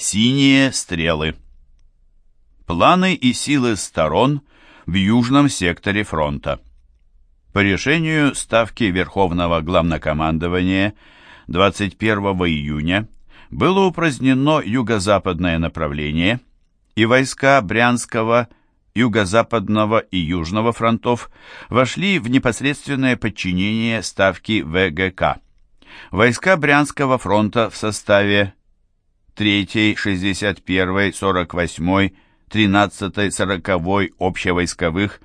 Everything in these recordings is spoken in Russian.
Синие стрелы. Планы и силы сторон в южном секторе фронта. По решению Ставки Верховного Главнокомандования 21 июня было упразднено юго-западное направление, и войска Брянского, Юго-Западного и Южного фронтов вошли в непосредственное подчинение Ставки ВГК. Войска Брянского фронта в составе 3-й, 61-й, 48-й, 13-й, 40-й общевойсковых,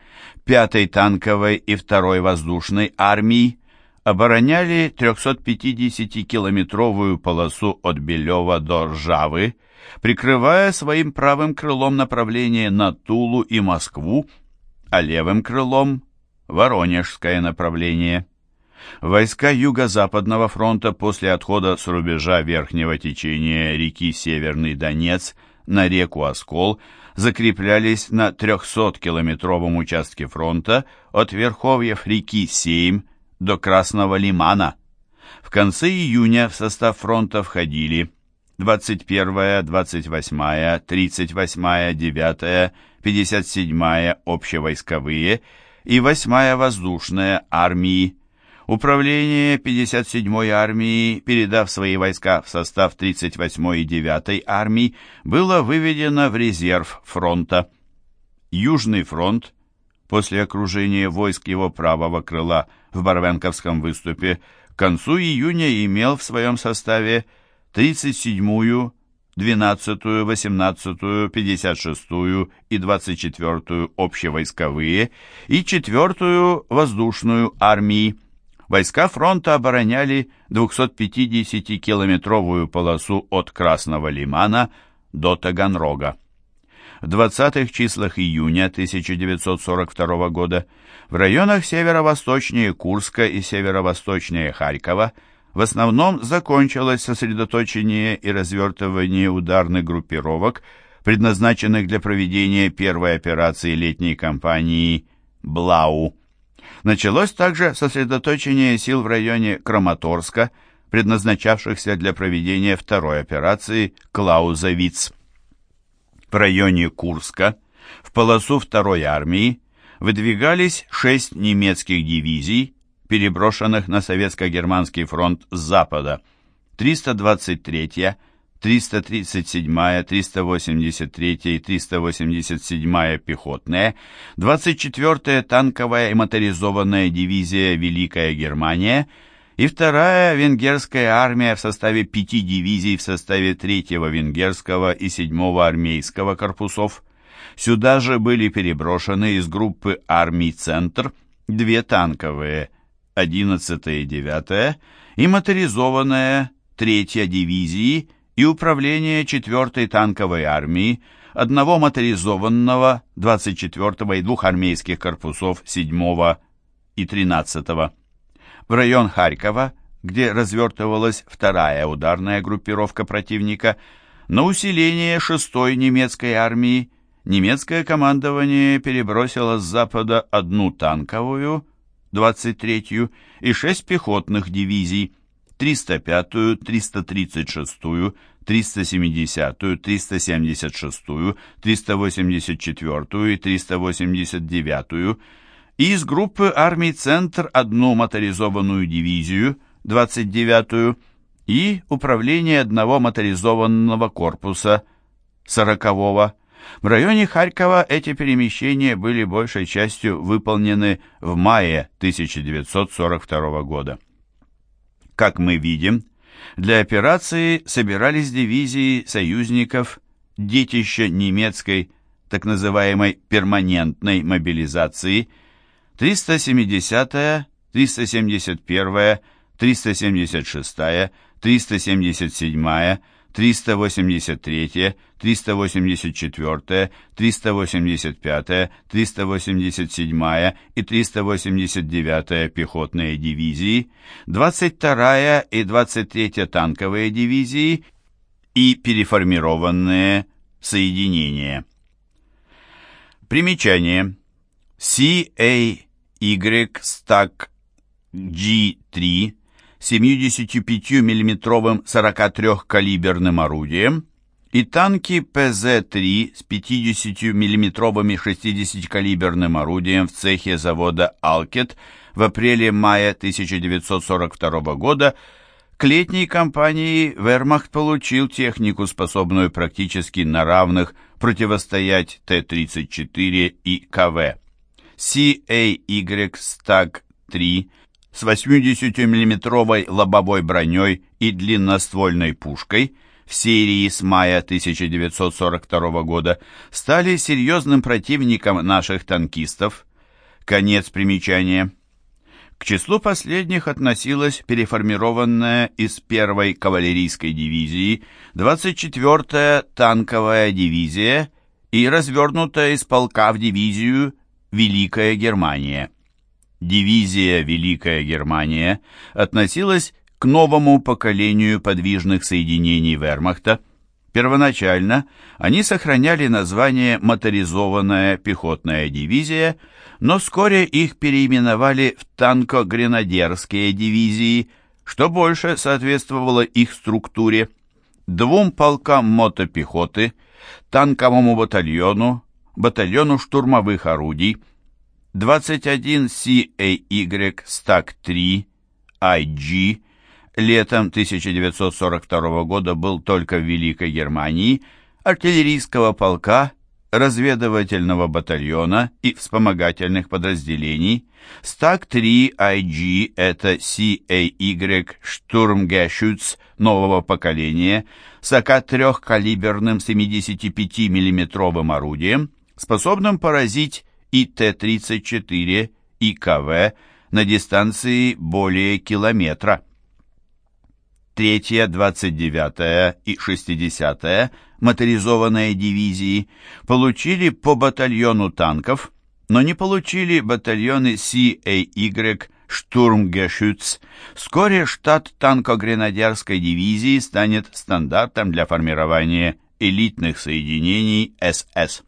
5-й танковой и 2-й воздушной армии обороняли 350-километровую полосу от Белева до Ржавы, прикрывая своим правым крылом направление на Тулу и Москву, а левым крылом – Воронежское направление. Войска Юго-Западного фронта после отхода с рубежа верхнего течения реки Северный Донец на реку Оскол закреплялись на 300-километровом участке фронта от верховьев реки Сейм до Красного Лимана. В конце июня в состав фронта входили 21-я, 28-я, 38-я, 9-я, 57-я общевойсковые и 8-я воздушная армии. Управление 57-й армии, передав свои войска в состав 38-й и 9-й армии, было выведено в резерв фронта. Южный фронт, после окружения войск его правого крыла в Барвенковском выступе, к концу июня имел в своем составе 37-ю, 12-ю, 18-ю, 56-ю и 24-ю общевойсковые и 4-ю воздушную армии. Войска фронта обороняли 250-километровую полосу от Красного Лимана до Таганрога. В 20-х числах июня 1942 года в районах северо-восточнее Курска и северо-восточнее Харькова в основном закончилось сосредоточение и развертывание ударных группировок, предназначенных для проведения первой операции летней кампании «Блау». Началось также сосредоточение сил в районе Краматорска, предназначавшихся для проведения второй операции «Клаузовиц». В районе Курска в полосу второй армии выдвигались шесть немецких дивизий, переброшенных на советско-германский фронт с запада, 323-я, 337-я, 383-я и 387-я пехотные, 24-я танковая и моторизованная дивизия «Великая Германия» и 2-я венгерская армия в составе пяти дивизий в составе 3-го венгерского и 7-го армейского корпусов. Сюда же были переброшены из группы армий «Центр» две танковые, 11-я и 9-я, и моторизованная 3-я дивизии и управление 4-й танковой армии, одного моторизованного 24-го и двух армейских корпусов 7-го и 13-го. В район Харькова, где развертывалась вторая ударная группировка противника, на усиление 6-й немецкой армии немецкое командование перебросило с запада одну танковую, 23-ю, и шесть пехотных дивизий – 305-ю, 336-ю, 370-ю, 376-ю, 384-ю и 389-ю, и из группы армий «Центр» одну моторизованную дивизию, 29-ю, и управление одного моторизованного корпуса, 40-го. В районе Харькова эти перемещения были большей частью выполнены в мае 1942 года. Как мы видим, для операции собирались дивизии союзников, детища немецкой, так называемой перманентной мобилизации, 370-я, 371-я, 376-я, 377-я, 383, 384, 385, 387 и 389 пехотные дивизии, 22 и 23 танковые дивизии и переформированные соединения. Примечание. CAY Stack G3 75 миллиметровым 43-калиберным орудием и танки ПЗ-3 с 50 миллиметровыми 60-калиберным орудием в цехе завода «Алкет» в апреле-мае 1942 года к летней кампании Вермахт получил технику, способную практически на равных противостоять Т-34 и КВ. CAY Stag-3 с 80 миллиметровой лобовой броней и длинноствольной пушкой в серии с мая 1942 года стали серьезным противником наших танкистов. Конец примечания. К числу последних относилась переформированная из первой кавалерийской дивизии 24-я танковая дивизия и развернутая из полка в дивизию Великая Германия. Дивизия Великая Германия относилась к новому поколению подвижных соединений вермахта. Первоначально они сохраняли название «Моторизованная пехотная дивизия», но вскоре их переименовали в танко-гренадерские дивизии, что больше соответствовало их структуре. Двум полкам мотопехоты, танковому батальону, батальону штурмовых орудий, 21 CAY Стак-3 IG летом 1942 года был только в Великой Германии, артиллерийского полка, разведывательного батальона и вспомогательных подразделений. Стак-3 IG – это CAY Штурмгешütz нового поколения с АК-3-калиберным 75 миллиметровым орудием, способным поразить и Т-34, и КВ на дистанции более километра. 3-я, 29-я и 60-я моторизованные дивизии получили по батальону танков, но не получили батальоны CAY Штурмгешütz. Вскоре штат танко-гренадерской дивизии станет стандартом для формирования элитных соединений СС.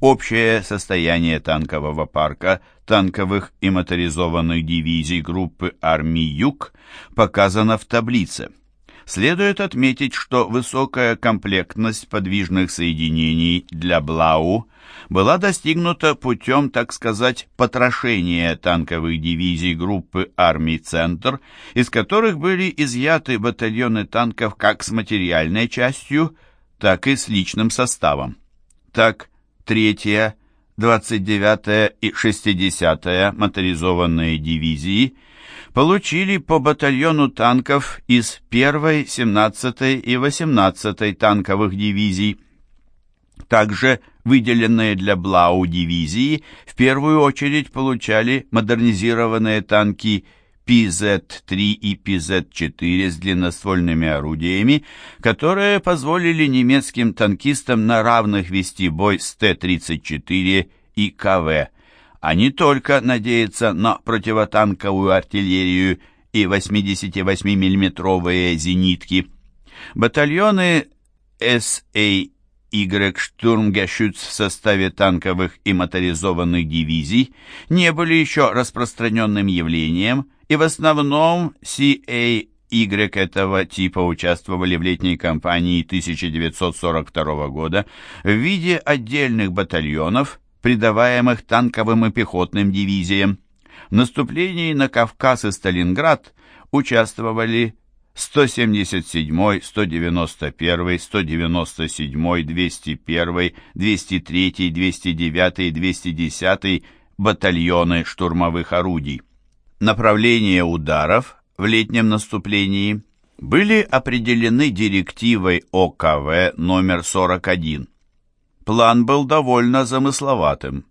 Общее состояние танкового парка, танковых и моторизованных дивизий группы армий Юг показано в таблице. Следует отметить, что высокая комплектность подвижных соединений для Блау была достигнута путем, так сказать, потрошения танковых дивизий группы армий «Центр», из которых были изъяты батальоны танков как с материальной частью, так и с личным составом. Так, 3-я, 29-я и 60-я моторизованные дивизии получили по батальону танков из 1-й, 17-й и 18-й танковых дивизий. Также выделенные для Блау дивизии в первую очередь получали модернизированные танки PZ-3 и PZ-4 с длинноствольными орудиями, которые позволили немецким танкистам на равных вести бой с Т-34 и КВ, а не только надеяться на противотанковую артиллерию и 88 миллиметровые зенитки. Батальоны СА Y штурмгешütz в составе танковых и моторизованных дивизий не были еще распространенным явлением, и в основном CAY этого типа участвовали в летней кампании 1942 года в виде отдельных батальонов, придаваемых танковым и пехотным дивизиям. В наступлении на Кавказ и Сталинград участвовали 177, 191, 197, 201, 203, 209 и 210 батальоны штурмовых орудий. Направления ударов в летнем наступлении были определены директивой ОКВ номер 41. План был довольно замысловатым.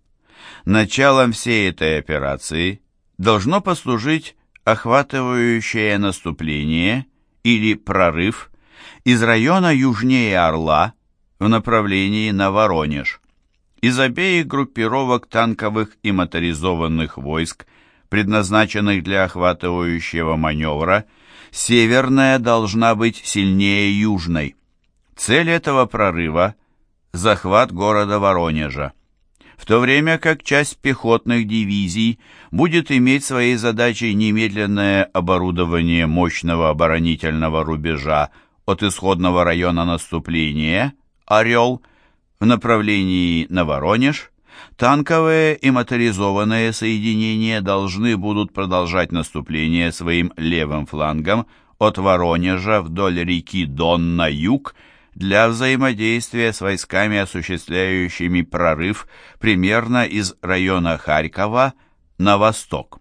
Началом всей этой операции должно послужить охватывающее наступление или прорыв из района южнее Орла в направлении на Воронеж. Из обеих группировок танковых и моторизованных войск предназначенных для охватывающего маневра, северная должна быть сильнее южной. Цель этого прорыва – захват города Воронежа. В то время как часть пехотных дивизий будет иметь своей задачей немедленное оборудование мощного оборонительного рубежа от исходного района наступления «Орел» в направлении на Воронеж, танковые и моторизованные соединения должны будут продолжать наступление своим левым флангом от Воронежа вдоль реки Дон на юг для взаимодействия с войсками, осуществляющими прорыв примерно из района Харькова на восток.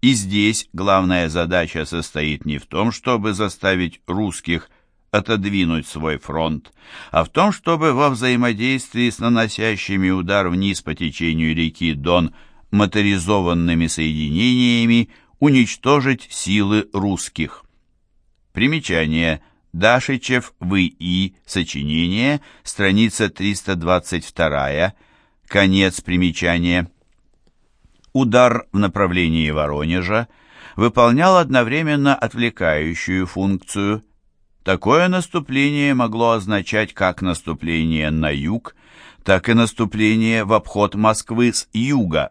И здесь главная задача состоит не в том, чтобы заставить русских отодвинуть свой фронт, а в том, чтобы во взаимодействии с наносящими удар вниз по течению реки Дон моторизованными соединениями уничтожить силы русских. Примечание. Дашичев В.И. Сочинение. Страница 322. Конец примечания удар в направлении Воронежа выполнял одновременно отвлекающую функцию. Такое наступление могло означать как наступление на юг, так и наступление в обход Москвы с юга.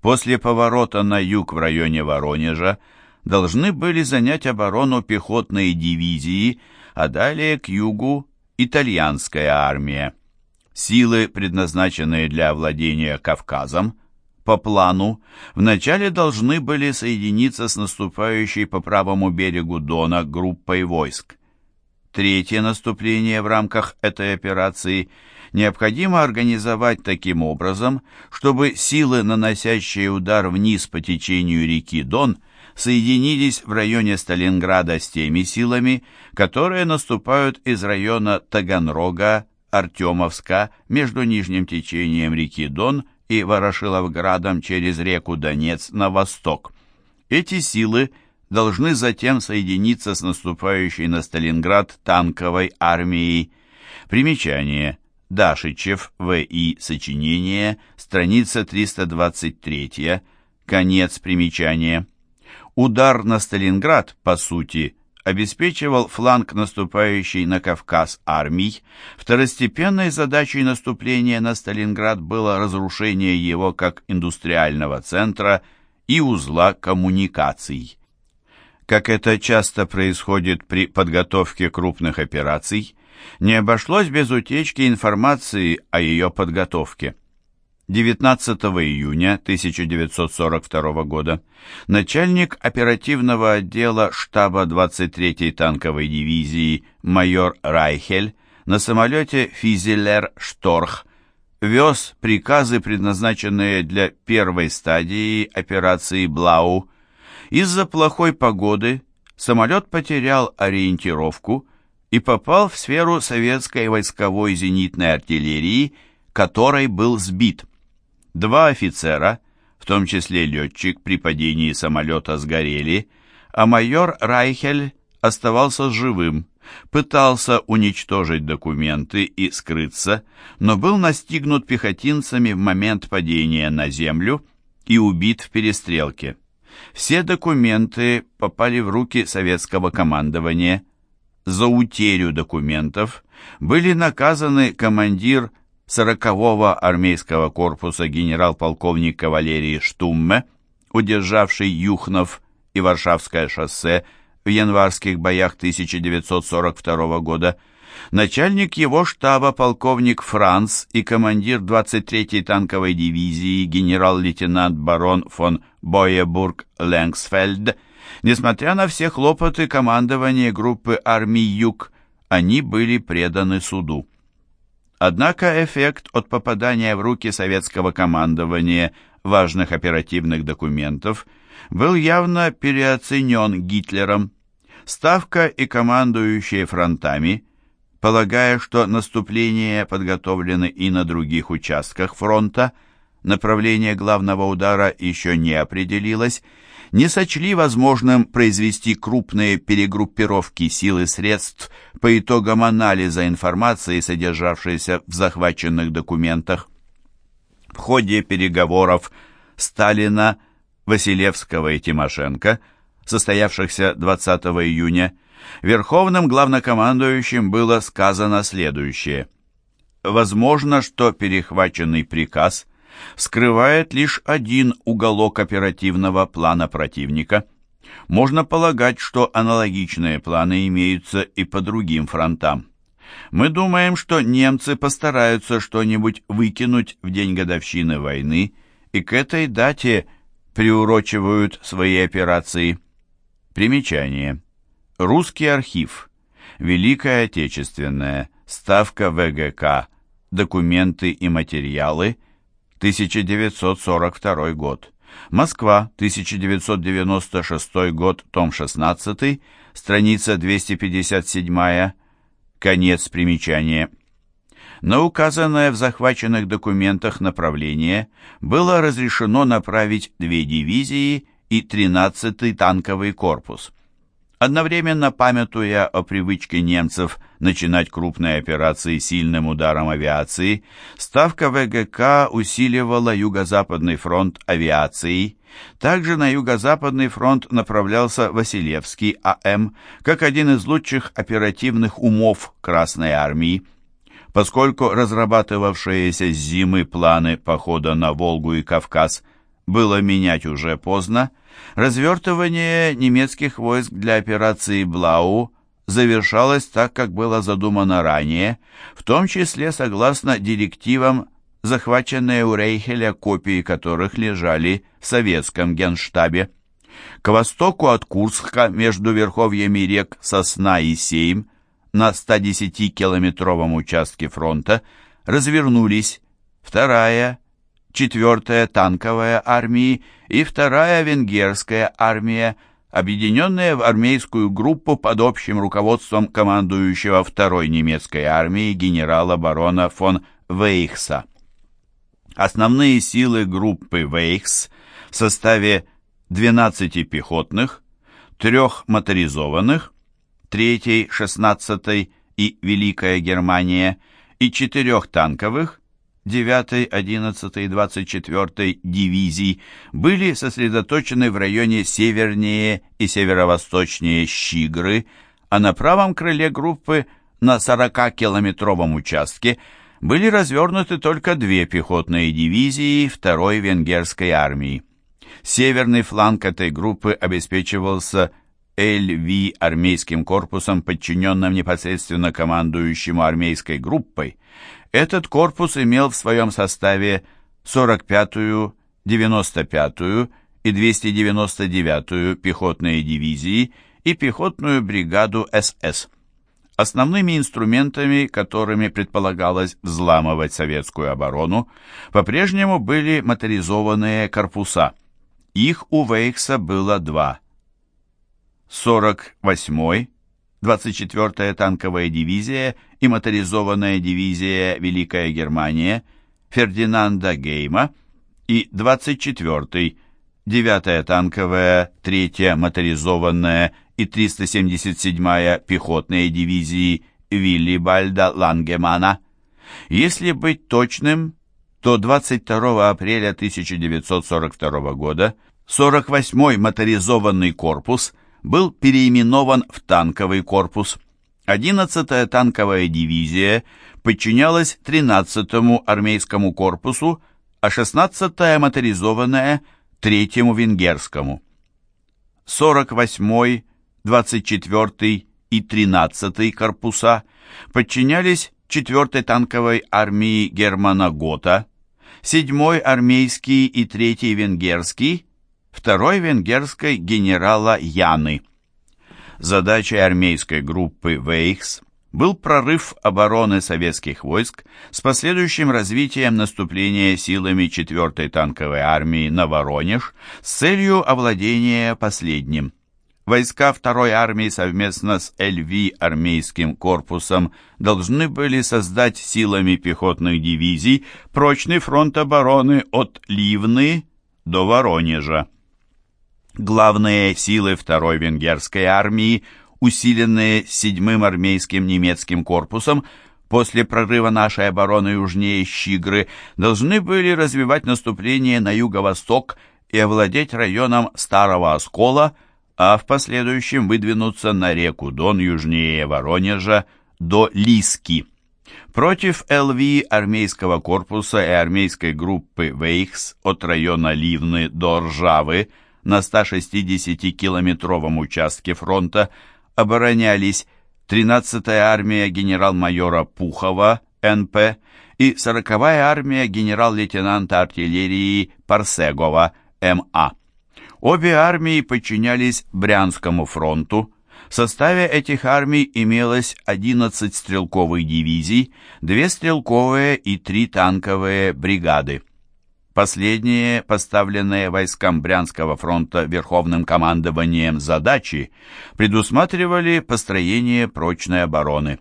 После поворота на юг в районе Воронежа должны были занять оборону пехотные дивизии, а далее к югу итальянская армия. Силы, предназначенные для овладения Кавказом, по плану вначале должны были соединиться с наступающей по правому берегу Дона группой войск. Третье наступление в рамках этой операции необходимо организовать таким образом, чтобы силы, наносящие удар вниз по течению реки Дон, соединились в районе Сталинграда с теми силами, которые наступают из района Таганрога, Артемовска между нижним течением реки Дон и Ворошиловградом через реку Донец на восток. Эти силы должны затем соединиться с наступающей на Сталинград танковой армией. Примечание. Дашичев, В.И. Сочинение, страница 323, конец примечания. Удар на Сталинград, по сути, обеспечивал фланг наступающей на Кавказ армий. Второстепенной задачей наступления на Сталинград было разрушение его как индустриального центра и узла коммуникаций. Как это часто происходит при подготовке крупных операций, не обошлось без утечки информации о ее подготовке. 19 июня 1942 года начальник оперативного отдела штаба 23-й танковой дивизии майор Райхель на самолете «Физелер Шторх» вез приказы, предназначенные для первой стадии операции «Блау». Из-за плохой погоды самолет потерял ориентировку и попал в сферу советской войсковой зенитной артиллерии, которой был сбит. Два офицера, в том числе летчик, при падении самолета сгорели, а майор Райхель оставался живым, пытался уничтожить документы и скрыться, но был настигнут пехотинцами в момент падения на землю и убит в перестрелке. Все документы попали в руки советского командования. За утерю документов были наказаны командир 40-го армейского корпуса генерал-полковник кавалерии Штумме, удержавший Юхнов и Варшавское шоссе в январских боях 1942 года, начальник его штаба полковник Франц и командир 23-й танковой дивизии генерал-лейтенант барон фон Боебург-Ленгсфельд, несмотря на все хлопоты командования группы армий Юг, они были преданы суду. Однако эффект от попадания в руки советского командования важных оперативных документов был явно переоценен Гитлером. Ставка и командующие фронтами, полагая, что наступления подготовлены и на других участках фронта, направление главного удара еще не определилось, не сочли возможным произвести крупные перегруппировки сил и средств по итогам анализа информации, содержавшейся в захваченных документах. В ходе переговоров Сталина, Василевского и Тимошенко, состоявшихся 20 июня, Верховным главнокомандующим было сказано следующее. Возможно, что перехваченный приказ – скрывает лишь один уголок оперативного плана противника, Можно полагать, что аналогичные планы имеются и по другим фронтам. Мы думаем, что немцы постараются что-нибудь выкинуть в день годовщины войны и к этой дате приурочивают свои операции. Примечание. Русский архив. Великая Отечественная. Ставка ВГК. Документы и материалы. 1942 год. Москва, 1996 год, том 16, страница 257, конец примечания. На указанное в захваченных документах направление было разрешено направить две дивизии и 13-й танковый корпус. Одновременно памятуя о привычке немцев начинать крупные операции сильным ударом авиации, Ставка ВГК усиливала Юго-Западный фронт авиацией. Также на Юго-Западный фронт направлялся Василевский АМ, как один из лучших оперативных умов Красной Армии. Поскольку разрабатывавшиеся с зимы планы похода на Волгу и Кавказ было менять уже поздно, Развертывание немецких войск для операции «Блау» завершалось так, как было задумано ранее, в том числе согласно директивам, захваченные у Рейхеля, копии которых лежали в советском генштабе. К востоку от Курска, между верховьями рек Сосна и Сейм, на 110-километровом участке фронта, развернулись вторая, четвертая танковая армии и вторая венгерская армия, объединенные в армейскую группу под общим руководством командующего второй немецкой армии генерала-барона фон Вейхса. Основные силы группы Вейхс в составе 12 пехотных, трех моторизованных, 3, 16 и Великая Германия и четырех танковых, 9, 11 и 24 дивизий были сосредоточены в районе севернее и северо-восточнее Щигры, а на правом крыле группы на 40-километровом участке были развернуты только две пехотные дивизии второй венгерской армии. Северный фланг этой группы обеспечивался ЛВ армейским корпусом, подчиненным непосредственно командующему армейской группой, этот корпус имел в своем составе 45-ю, 95-ю и 299-ю пехотные дивизии и пехотную бригаду СС. Основными инструментами, которыми предполагалось взламывать советскую оборону, по-прежнему были моторизованные корпуса. Их у Вейхса было два. 48-й 24-я танковая дивизия и моторизованная дивизия «Великая Германия» Фердинанда Гейма и 24-й, 9-я танковая, 3-я моторизованная и 377-я пехотные дивизии Виллибальда Лангемана. Если быть точным, то 22 апреля 1942 года 48-й моторизованный корпус – был переименован в танковый корпус. 11-я танковая дивизия подчинялась 13-му армейскому корпусу, а 16-я моторизованная – 3-му венгерскому. 48-й, 24-й и 13-й корпуса подчинялись 4-й танковой армии Германа Гота, 7-й армейский и 3-й венгерский второй венгерской генерала Яны. Задачей армейской группы «Вейхс» был прорыв обороны советских войск с последующим развитием наступления силами 4-й танковой армии на Воронеж с целью овладения последним. Войска второй армии совместно с ЛВ армейским корпусом должны были создать силами пехотных дивизий прочный фронт обороны от Ливны до Воронежа. Главные силы второй венгерской армии, усиленные 7-м армейским немецким корпусом, после прорыва нашей обороны южнее Щигры, должны были развивать наступление на юго-восток и овладеть районом Старого Оскола, а в последующем выдвинуться на реку Дон южнее Воронежа до Лиски. Против ЛВ армейского корпуса и армейской группы Вейхс от района Ливны до Ржавы на 160-километровом участке фронта оборонялись 13-я армия генерал-майора Пухова, НП, и 40-я армия генерал-лейтенанта артиллерии Парсегова, МА. Обе армии подчинялись Брянскому фронту. В составе этих армий имелось 11 стрелковых дивизий, 2 стрелковые и 3 танковые бригады. Последние, поставленные войскам Брянского фронта Верховным командованием задачи, предусматривали построение прочной обороны.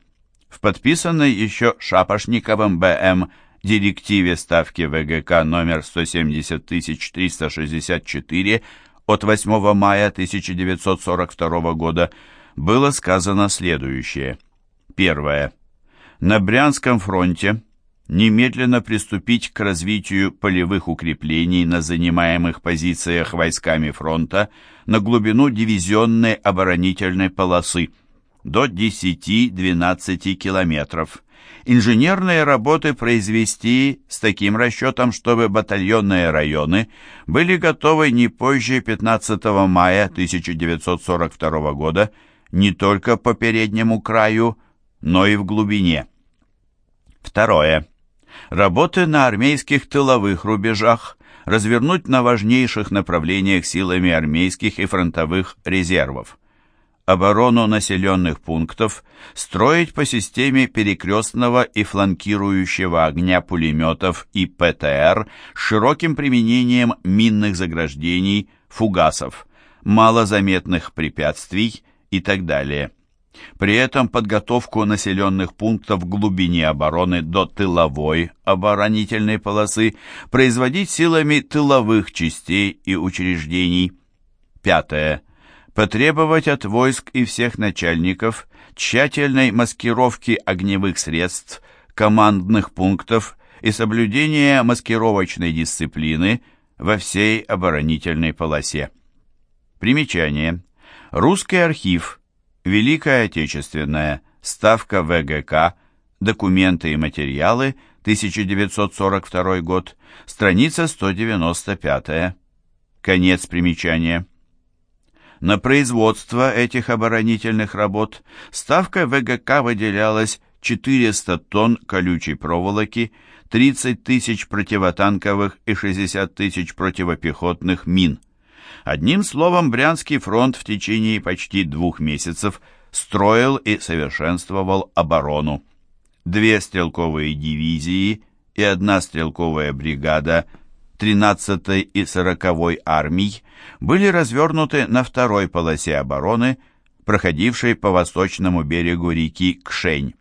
В подписанной еще Шапошниковым БМ директиве Ставки ВГК номер 170364 от 8 мая 1942 года было сказано следующее. Первое. На Брянском фронте немедленно приступить к развитию полевых укреплений на занимаемых позициях войсками фронта на глубину дивизионной оборонительной полосы до 10-12 километров. Инженерные работы произвести с таким расчетом, чтобы батальонные районы были готовы не позже 15 мая 1942 года не только по переднему краю, но и в глубине. Второе. Работы на армейских тыловых рубежах развернуть на важнейших направлениях силами армейских и фронтовых резервов. Оборону населенных пунктов строить по системе перекрестного и фланкирующего огня пулеметов и ПТР с широким применением минных заграждений, фугасов, малозаметных препятствий и так далее. При этом подготовку населенных пунктов в глубине обороны до тыловой оборонительной полосы производить силами тыловых частей и учреждений. Пятое. Потребовать от войск и всех начальников тщательной маскировки огневых средств, командных пунктов и соблюдения маскировочной дисциплины во всей оборонительной полосе. Примечание. Русский архив – Великая Отечественная, Ставка ВГК, Документы и материалы, 1942 год, страница 195. Конец примечания. На производство этих оборонительных работ ставка ВГК выделялась 400 тонн колючей проволоки, 30 тысяч противотанковых и 60 тысяч противопехотных мин – Одним словом, Брянский фронт в течение почти двух месяцев строил и совершенствовал оборону. Две стрелковые дивизии и одна стрелковая бригада 13-й и 40-й армий были развернуты на второй полосе обороны, проходившей по восточному берегу реки Кшень.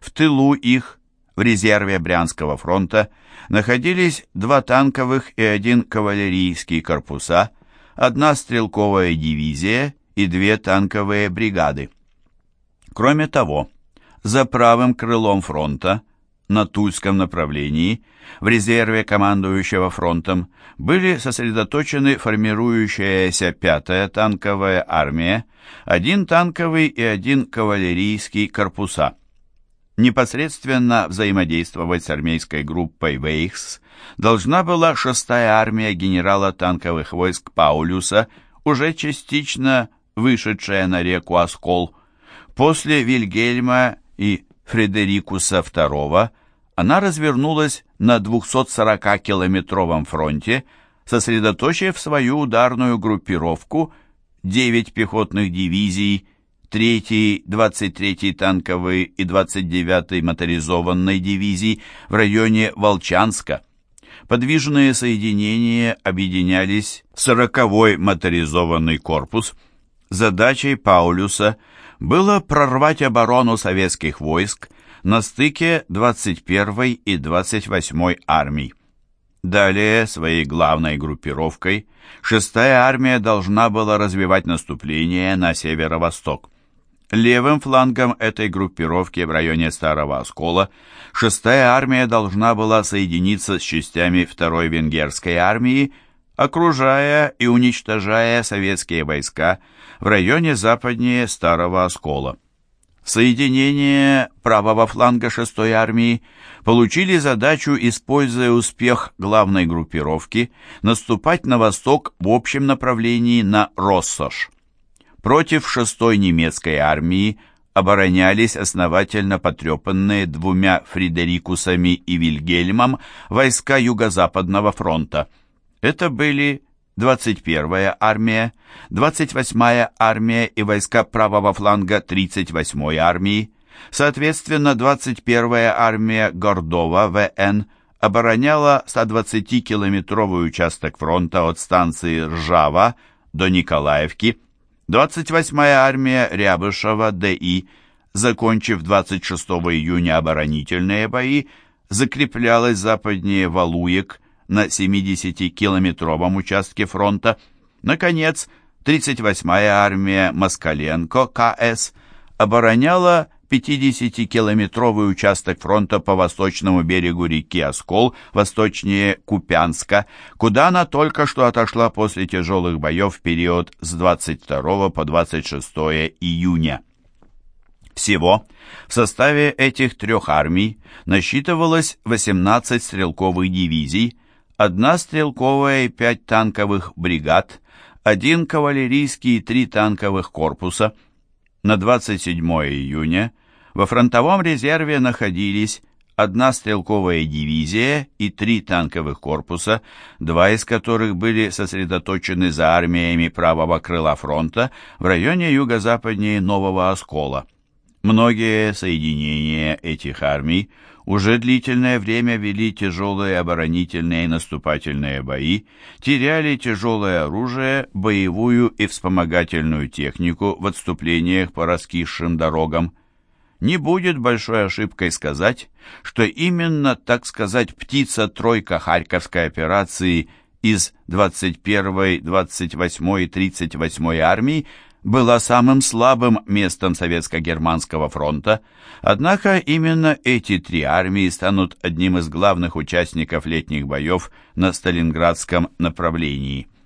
В тылу их, в резерве Брянского фронта, находились два танковых и один кавалерийский корпуса – одна стрелковая дивизия и две танковые бригады. Кроме того, за правым крылом фронта, на Тульском направлении, в резерве командующего фронтом, были сосредоточены формирующаяся пятая танковая армия, один танковый и один кавалерийский корпуса. Непосредственно взаимодействовать с армейской группой «Вейхс» должна была шестая армия генерала танковых войск Паулюса, уже частично вышедшая на реку Оскол. После Вильгельма и Фредерикуса II она развернулась на 240-километровом фронте, сосредоточив свою ударную группировку 9 пехотных дивизий, 3-й, 23-й танковой и 29-й моторизованной дивизий в районе Волчанска подвижные соединения объединялись в сороковой моторизованный корпус. Задачей Паулюса было прорвать оборону советских войск на стыке 21-й и 28-й армий. Далее своей главной группировкой 6-я армия должна была развивать наступление на северо-восток. Левым флангом этой группировки в районе Старого Оскола шестая армия должна была соединиться с частями второй венгерской армии, окружая и уничтожая советские войска в районе западнее Старого Оскола. Соединения правого фланга 6-й армии получили задачу, используя успех главной группировки, наступать на восток в общем направлении на Россош. Против 6-й немецкой армии оборонялись основательно потрепанные двумя Фридерикусами и Вильгельмом войска Юго-Западного фронта. Это были 21-я армия, 28-я армия и войска правого фланга 38-й армии. Соответственно, 21-я армия Гордова ВН обороняла 120-километровый участок фронта от станции Ржава до Николаевки, 28-я армия Рябышева ДИ, закончив 26 июня оборонительные бои, закреплялась западнее Валуек на 70-километровом участке фронта. Наконец, 38-я армия Москаленко КС обороняла 50-километровый участок фронта по восточному берегу реки Оскол, восточнее Купянска, куда она только что отошла после тяжелых боев в период с 22 по 26 июня. Всего в составе этих трех армий насчитывалось 18 стрелковых дивизий, одна стрелковая и пять танковых бригад, один кавалерийский и три танковых корпуса. На 27 июня во фронтовом резерве находились одна стрелковая дивизия и три танковых корпуса, два из которых были сосредоточены за армиями правого крыла фронта в районе юго-западнее Нового Оскола. Многие соединения этих армий уже длительное время вели тяжелые оборонительные и наступательные бои, теряли тяжелое оружие, боевую и вспомогательную технику в отступлениях по раскисшим дорогам. Не будет большой ошибкой сказать, что именно, так сказать, птица-тройка Харьковской операции из 21-й, 28-й и 38-й армий была самым слабым местом Советско-Германского фронта, однако именно эти три армии станут одним из главных участников летних боев на Сталинградском направлении.